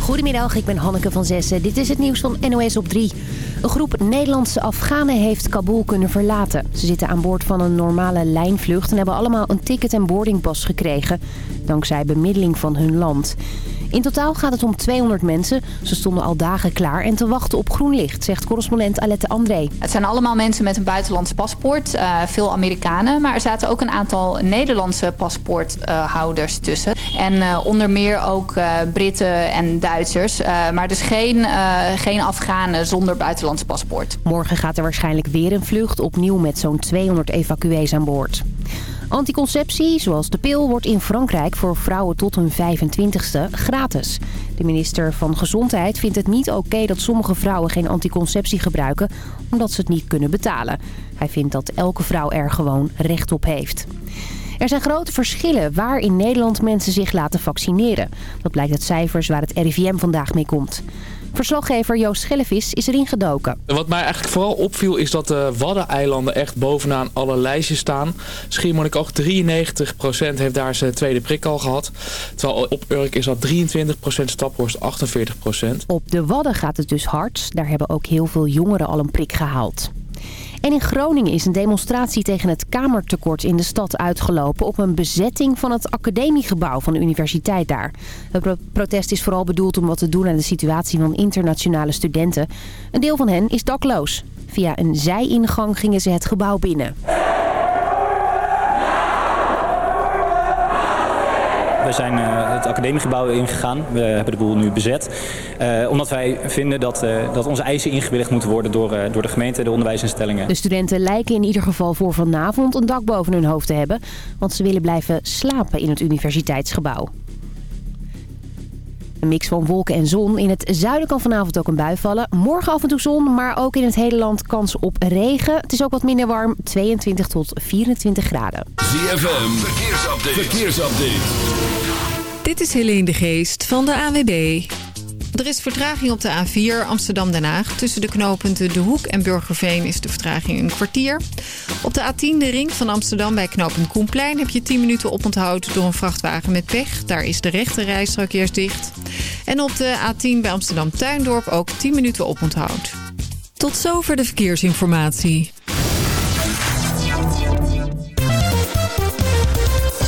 Goedemiddag, ik ben Hanneke van Zessen. Dit is het nieuws van NOS op 3. Een groep Nederlandse Afghanen heeft Kabul kunnen verlaten. Ze zitten aan boord van een normale lijnvlucht... en hebben allemaal een ticket en boardingpas gekregen... dankzij bemiddeling van hun land. In totaal gaat het om 200 mensen. Ze stonden al dagen klaar en te wachten op groen licht, zegt correspondent Alette André. Het zijn allemaal mensen met een buitenlands paspoort, uh, veel Amerikanen. Maar er zaten ook een aantal Nederlandse paspoorthouders uh, tussen. En uh, onder meer ook Britten en Duitsers. maar dus geen, geen Afghanen zonder buitenlands paspoort. Morgen gaat er waarschijnlijk weer een vlucht, opnieuw met zo'n 200 evacuees aan boord. Anticonceptie, zoals de pil, wordt in Frankrijk voor vrouwen tot hun 25ste gratis. De minister van Gezondheid vindt het niet oké dat sommige vrouwen geen anticonceptie gebruiken... omdat ze het niet kunnen betalen. Hij vindt dat elke vrouw er gewoon recht op heeft. Er zijn grote verschillen waar in Nederland mensen zich laten vaccineren. Dat blijkt uit cijfers waar het RIVM vandaag mee komt. Verslaggever Joost Schellevis is erin gedoken. Wat mij eigenlijk vooral opviel is dat de Waddeneilanden echt bovenaan alle lijstjes staan. Schiermonnikoog 93% heeft daar zijn tweede prik al gehad. Terwijl op Urk is dat 23%, Staphorst 48%. Op de Wadden gaat het dus hard. Daar hebben ook heel veel jongeren al een prik gehaald. En in Groningen is een demonstratie tegen het kamertekort in de stad uitgelopen... op een bezetting van het academiegebouw van de universiteit daar. Het protest is vooral bedoeld om wat te doen aan de situatie van internationale studenten. Een deel van hen is dakloos. Via een zijingang gingen ze het gebouw binnen. We zijn uh, het academiegebouw ingegaan. We hebben de boel nu bezet. Uh, omdat wij vinden dat, uh, dat onze eisen ingewilligd moeten worden door, door de gemeente, de onderwijsinstellingen. De studenten lijken in ieder geval voor vanavond een dak boven hun hoofd te hebben. Want ze willen blijven slapen in het universiteitsgebouw. Een mix van wolken en zon. In het zuiden kan vanavond ook een bui vallen. Morgen af en toe zon, maar ook in het hele land kans op regen. Het is ook wat minder warm, 22 tot 24 graden. ZFM, verkeersupdate. verkeersupdate. Dit is Helene de Geest van de AWB. Er is vertraging op de A4 Amsterdam-Den Haag. Tussen de knooppunten De Hoek en Burgerveen is de vertraging een kwartier. Op de A10 de ring van Amsterdam bij knooppunt Koenplein... heb je 10 minuten oponthoud door een vrachtwagen met pech. Daar is de rechte rijstrook eerst dicht. En op de A10 bij Amsterdam-Tuindorp ook 10 minuten oponthoud. Tot zover de verkeersinformatie.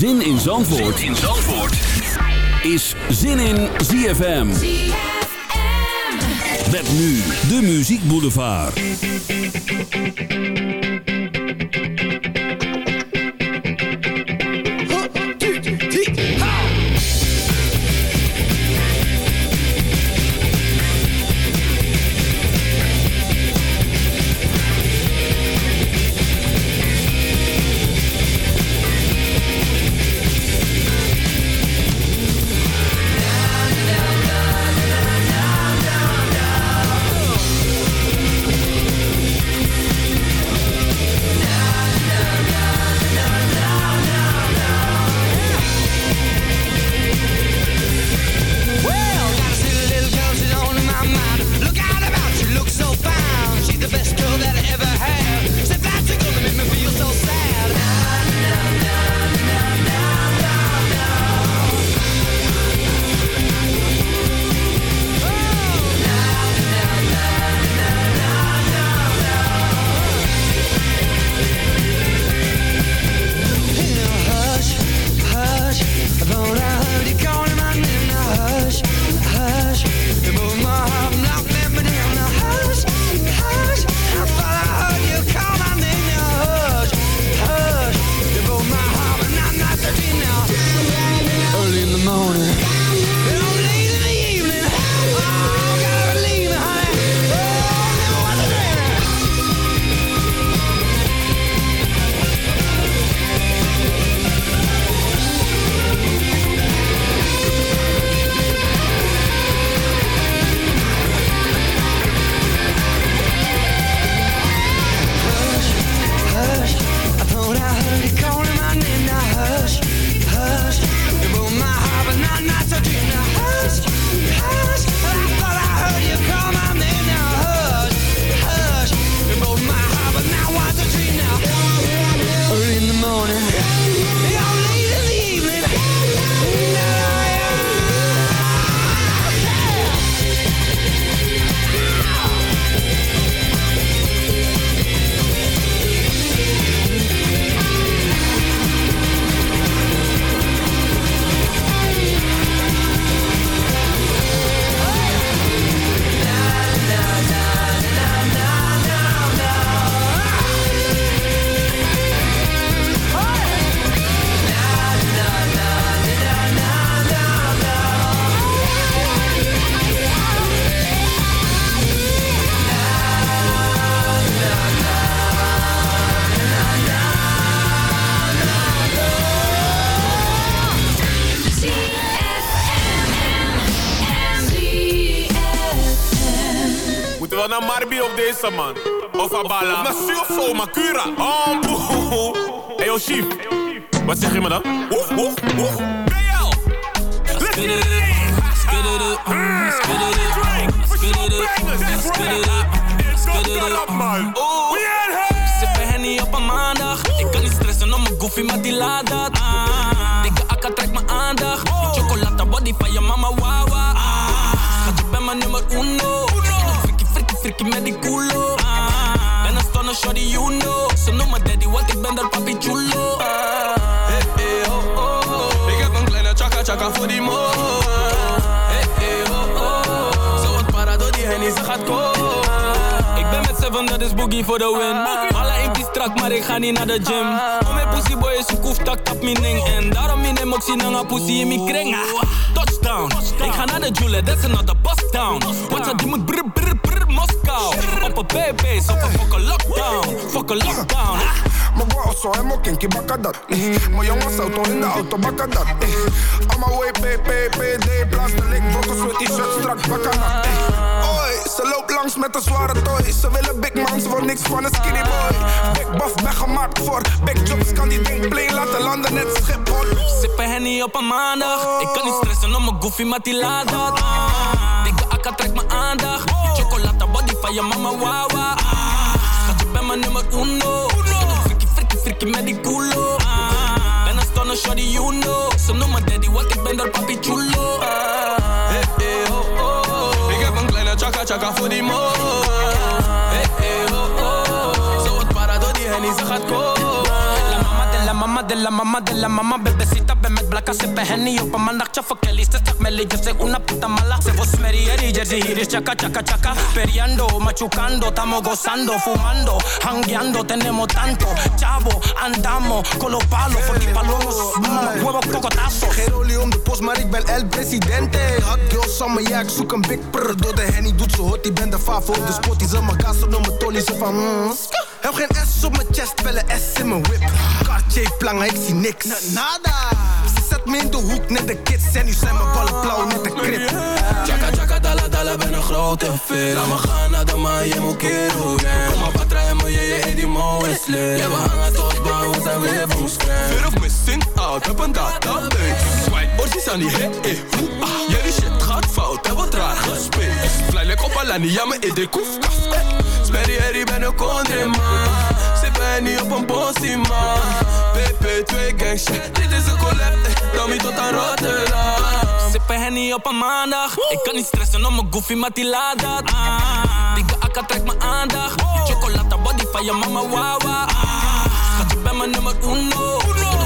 Zin in Zandvoort, zin in Zandvoort. is Zin in ZFM. Met nu de Muziek Boulevard. Man. Of Abala. Of zo, Makura. Oh, boe. Hey, yo, chief. Wat zeg je me dan? Oeh, oeh, oeh. BL. Let's get it in. Spit it up. Spit it up. Spit it up. Spit it up. Spit it up, man. Oeh. Sippen Henny op een maandag. Ik kan niet stressen om mijn goofy, maar die laat dat. Ah. Dikke akka trekt mijn aandacht. Chocolata body van je mama, wawa. Ah. Schat, je bent mijn nummer uno. Frikkie met die culo. Ah. Ben een stunner, shorty, you know. Ze noemen daddy, want ik ben daar papi chulo. Ah. Hey, hey, oh, oh, oh. Ik heb een kleine chaka chaka voor die mo. Hey, hey, oh, oh. Zo wat para door die hennie, ze gaat komen. Ik ben met seven, dat is boogie voor de win. Alle impie strak, maar ik ga niet naar de gym. Om mijn pussy boy is een koef, tak tap mijn ding. En daarom in hem ook zien hangen pussy in mijn kring. Ah, Touchdown, ik ga naar de Jule, that's another bust down. Wat je die moet brr brr Op een baby's, op een fucking lockdown. Fucking lockdown. Mijn bro zo helemaal kinky bakken dat. eh. Mijn jongens auto in de auto bakken dat. eh. Way PPPD, blaas de lik, brokken met t-shirt strak bakken dat. eh. Oi, ze loopt langs met een zware toy. Ze willen big man, ze wil niks van een skinny boy. Big buff, ben gemaakt voor big jobs, kan die ding play laten landen net Schiphol. Sippen Henny op een maandag. Ik kan niet stressen om mijn goofy, maar die laat dat. Ah. Dikke akka trekt mijn aandacht. Van je mama, wawa. Ah. Schat, je bent mijn nummer uno. Frikkie, frikkie, frikkie met die culo. Ah. Ben een stunner, shorty, you know. Ze noemen daddy, want ik ben daar papi chulo. Ah. Hey, hey, oh, oh, oh. Ik heb een kleine chaka chaka voor die mo. Hey, hey, oh, oh. Zo wat para door die hennie, ze gaat komen. La mama de la mama de la mama de la mama Bebecita ben met blakka sippen henny op een maandag Chaffa Kelly, ze stak melly, yo soy una puta mala Se vos merieri, jersey hier is chaka chaka chaka Periando, machucando, estamos gozando Fumando, hangueando, tenemos tanto Chavo, andamos con los palos Por die palomos, mama, huevo, cocotazo Geen de post, maar ik ben El Presidente. Hot girl summer, ja, ik zoek een big prr. Door de henny doet ze hot, ik ben de favo de spot. Die ze mijn gas op mijn Tony, ze van mm. Heb geen S op mijn chest, wel een S in mijn whip. Cartier plangen, ik zie niks. Nada. Ze zet me in de hoek, net de kids. En nu zijn mijn ballen blauw, net de krip. Chaka chaka dala dala ben een grote fit Laat me gaan naar de maan, je moet kero gang Kom maar patra me, je je in die mo is Ja we hangen tot bang, we zijn weer booskrijn Fear of missing out, heb een database Swipe, orsies aan die hit, eh, hoe, ah Jullie shit gaat fout, heb wat raar gespeeld Fly like op Alani, ja me in de koefkast eh. Harry ben een country man. Zit bij niet op een bossie man. PP2 gang shit, dit is een collab eh. Tommy tot aan Rotterdam. Sippen Henny op een maandag. Ik kan niet stressen om mijn goofy, maar die laat dat. Ah. Dikke akka trekt mijn aandacht. Die chocolata body van je mama, wawa ah. Schat, je bent mijn nummer uno.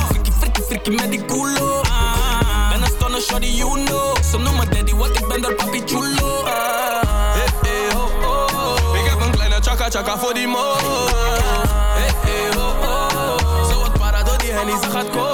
Frikkie, frikkie, frikkie met die culo. Ah. Ben een stunner, shorty, you know. Ze noemen daddy, want ik ben daar papi chulo chaka voor die mo. Hey, hey, oh, oh. Zo wat para door die hennie, ze gaat komen.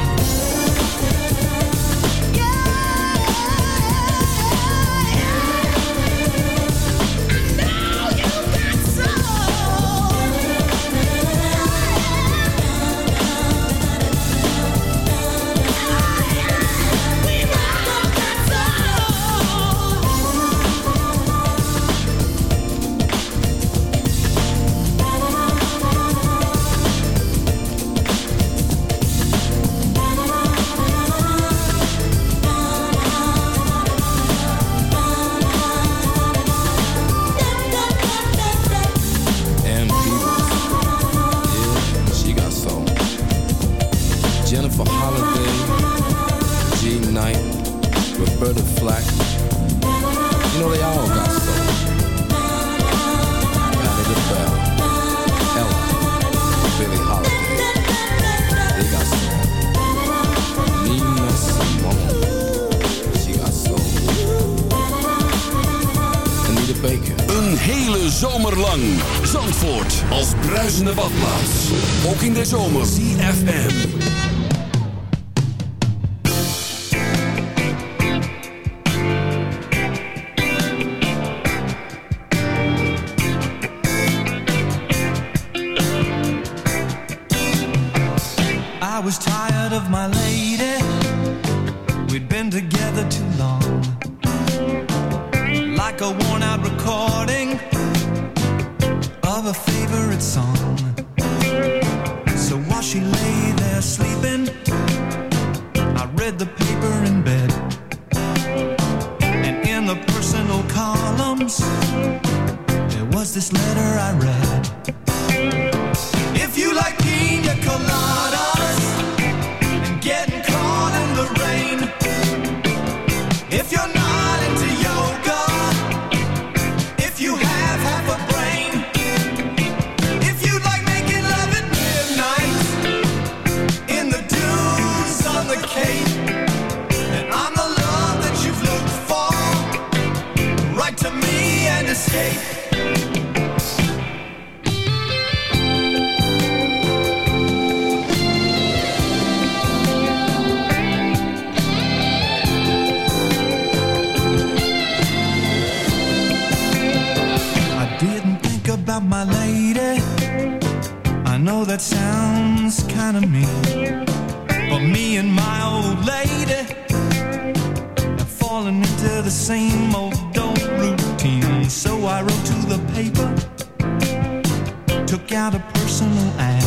Hele zomer lang. Zandvoort als bruisende badplaats. Ook in de zomer. CFM. I was tired of my lady. into the same old dull routine. So I wrote to the paper, took out a personal ad.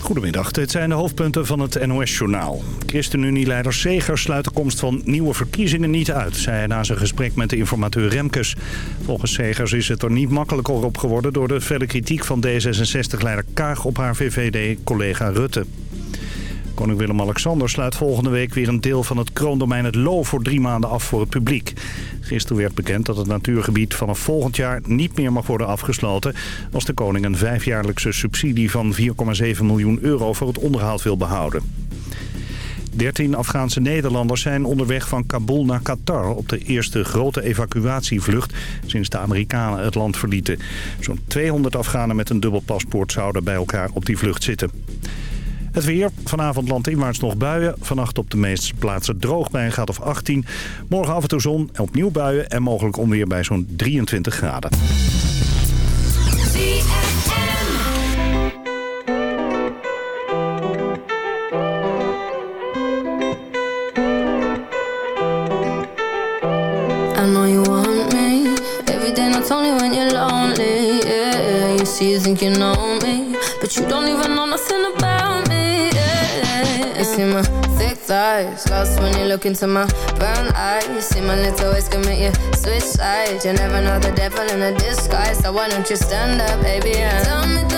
Goedemiddag, dit zijn de hoofdpunten van het NOS-journaal. ChristenUnie-leider Segers sluit de komst van nieuwe verkiezingen niet uit... zei hij na zijn gesprek met de informateur Remkes. Volgens Segers is het er niet makkelijker op geworden... door de felle kritiek van D66-leider Kaag op haar VVD-collega Rutte. Koning Willem-Alexander sluit volgende week weer een deel van het kroondomein het Loo voor drie maanden af voor het publiek. Gisteren werd bekend dat het natuurgebied vanaf volgend jaar niet meer mag worden afgesloten... als de koning een vijfjaarlijkse subsidie van 4,7 miljoen euro voor het onderhoud wil behouden. 13 Afghaanse Nederlanders zijn onderweg van Kabul naar Qatar... op de eerste grote evacuatievlucht sinds de Amerikanen het land verlieten. Zo'n 200 Afghanen met een dubbel paspoort zouden bij elkaar op die vlucht zitten. Het weer. Vanavond landinwaarts nog buien. Vannacht op de meeste plaatsen droog bij een graad of 18. Morgen af en toe zon, opnieuw buien en mogelijk onweer bij zo'n 23 graden. But you don't even see my thick thighs. Lost when you look into my brown eyes. See my little ways make you switch sides You never know the devil in a disguise. So why don't you stand up, baby, and Tell me,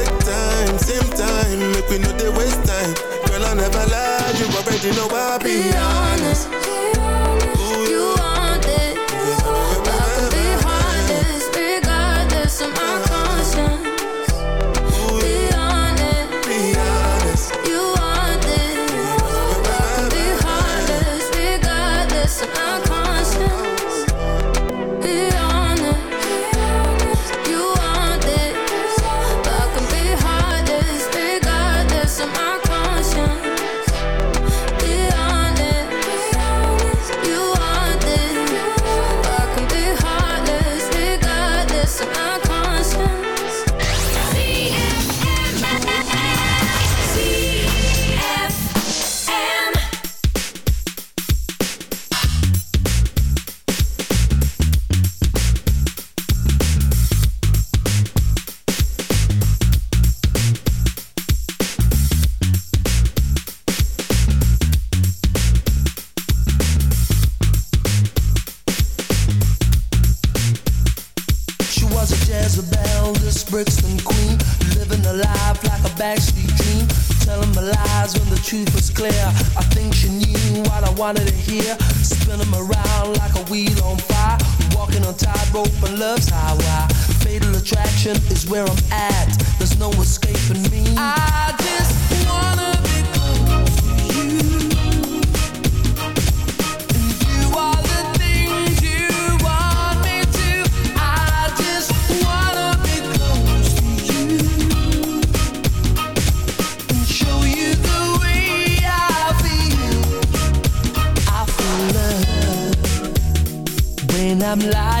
You already know I be Be I'm lying.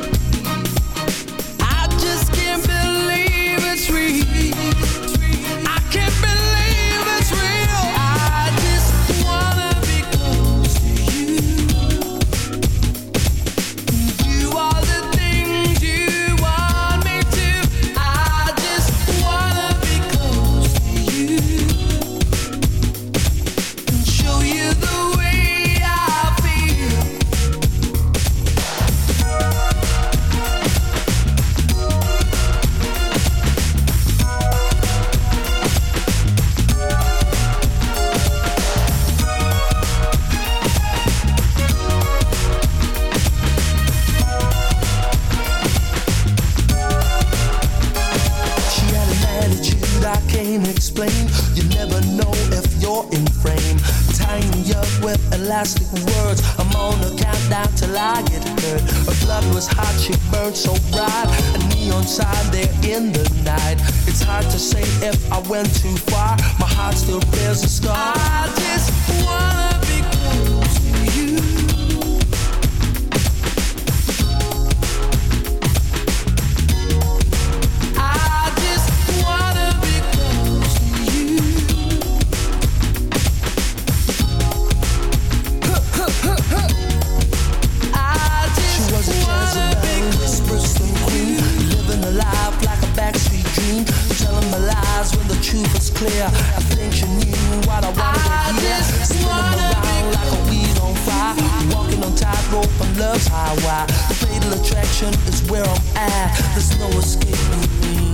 roll from love's The Fatal attraction is where I'm at. There's no escape from me.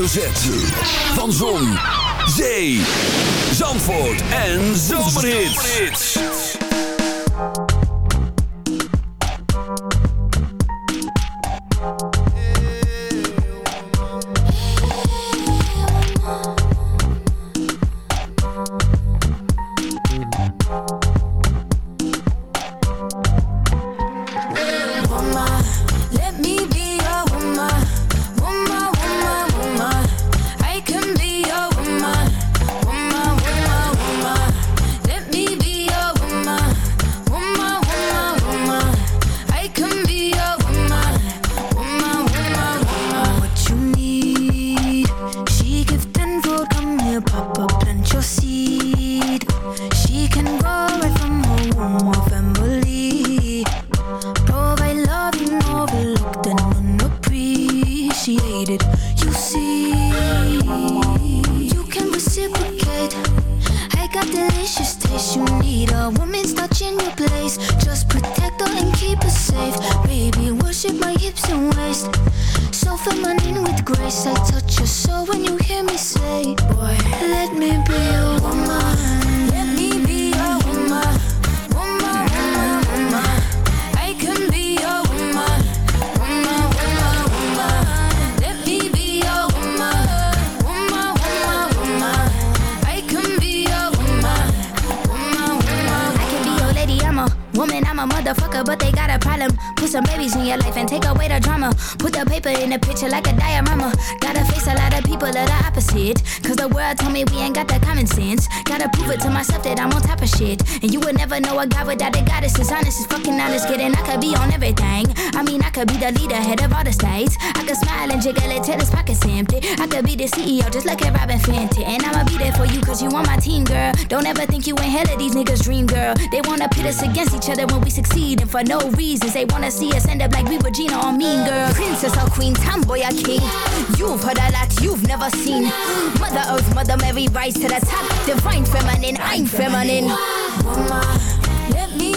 Who's Z tempted. I could be the CEO, just like a Robin Fenty, And I'ma be there for you, cause you on my team, girl. Don't ever think you ain't hell of these niggas' dream, girl. They wanna pit us against each other when we succeed, and for no reasons. They wanna see us end up like we Regina or Mean Girl. Princess or Queen, Tomboy or King. You've heard a lot, you've never seen. Mother Earth, Mother Mary, rise to the top. Divine feminine, I'm feminine. Mama, let me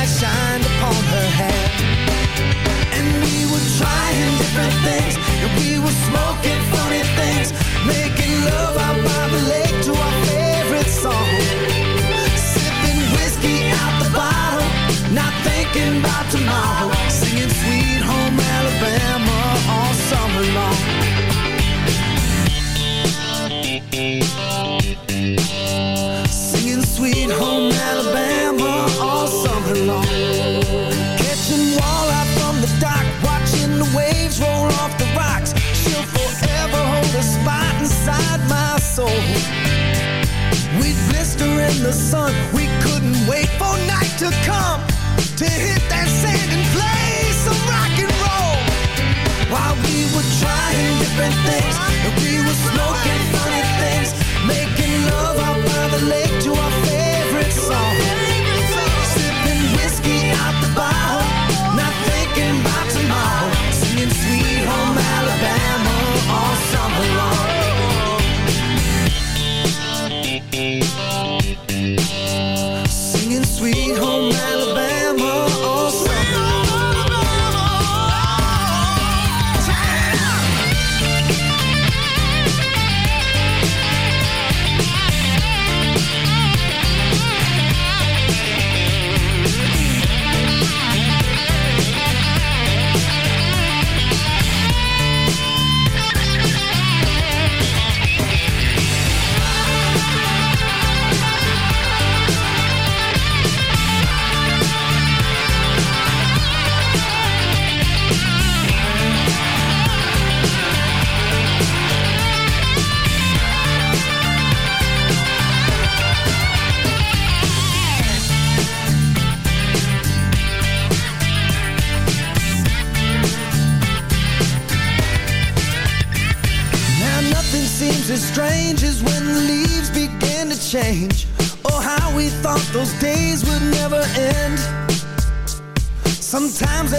I shine.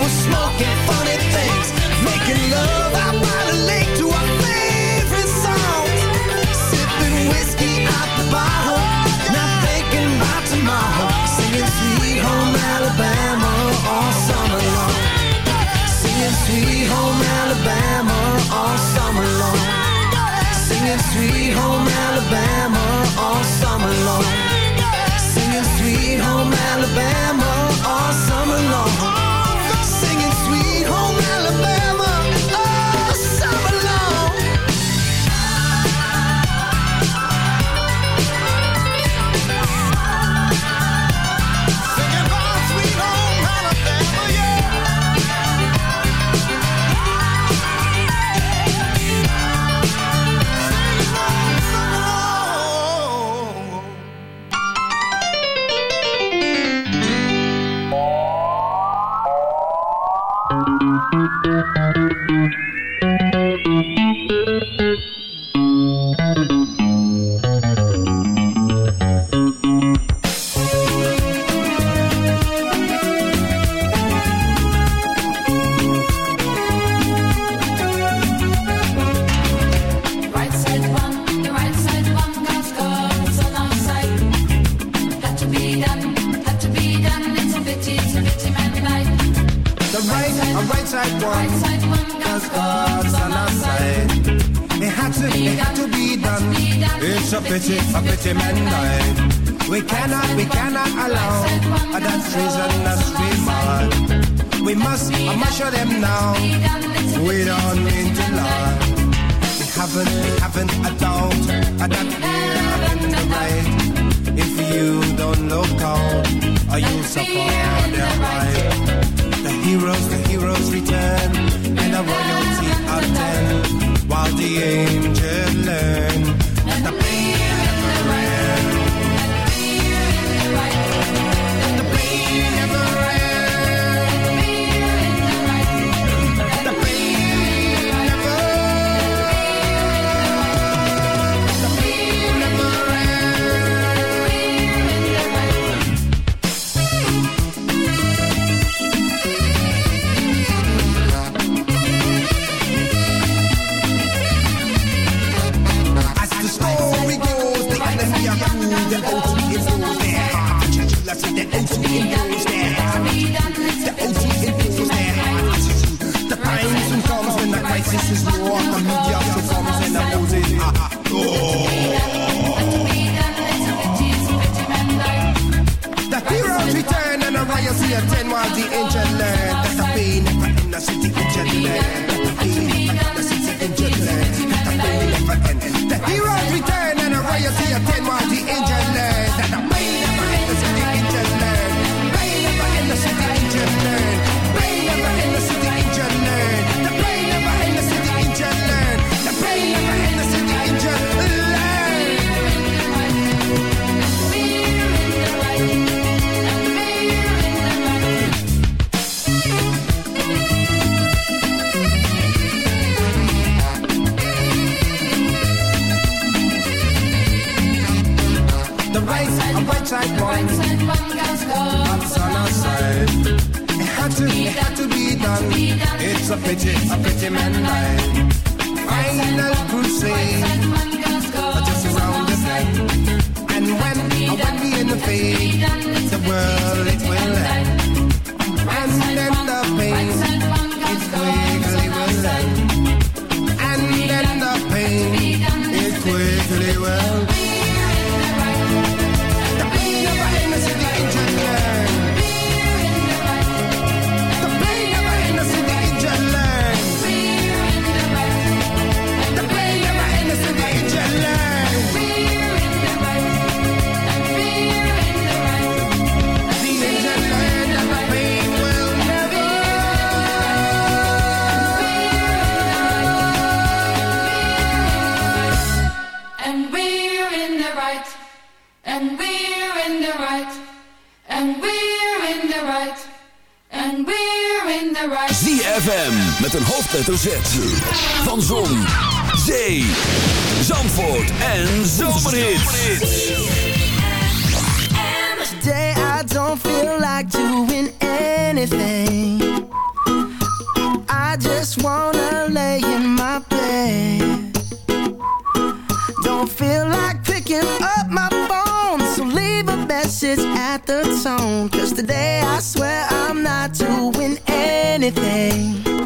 were smoking funny things, making love. By the lake to our favorite songs, sipping whiskey out the bottle, not thinking tomorrow, singing Sweet Home Alabama all summer long, singing Sweet Home Alabama all summer long, singing Sweet Home Alabama all summer long, singing Sweet Home Alabama. hoofdletter Z. Van Zon, Zee, Zandvoort en Today I don't feel like doing anything. I just wanna lay in my bed. Don't feel like picking up my phone. So leave a message at the tone. Cause today I swear I'm not doing anything.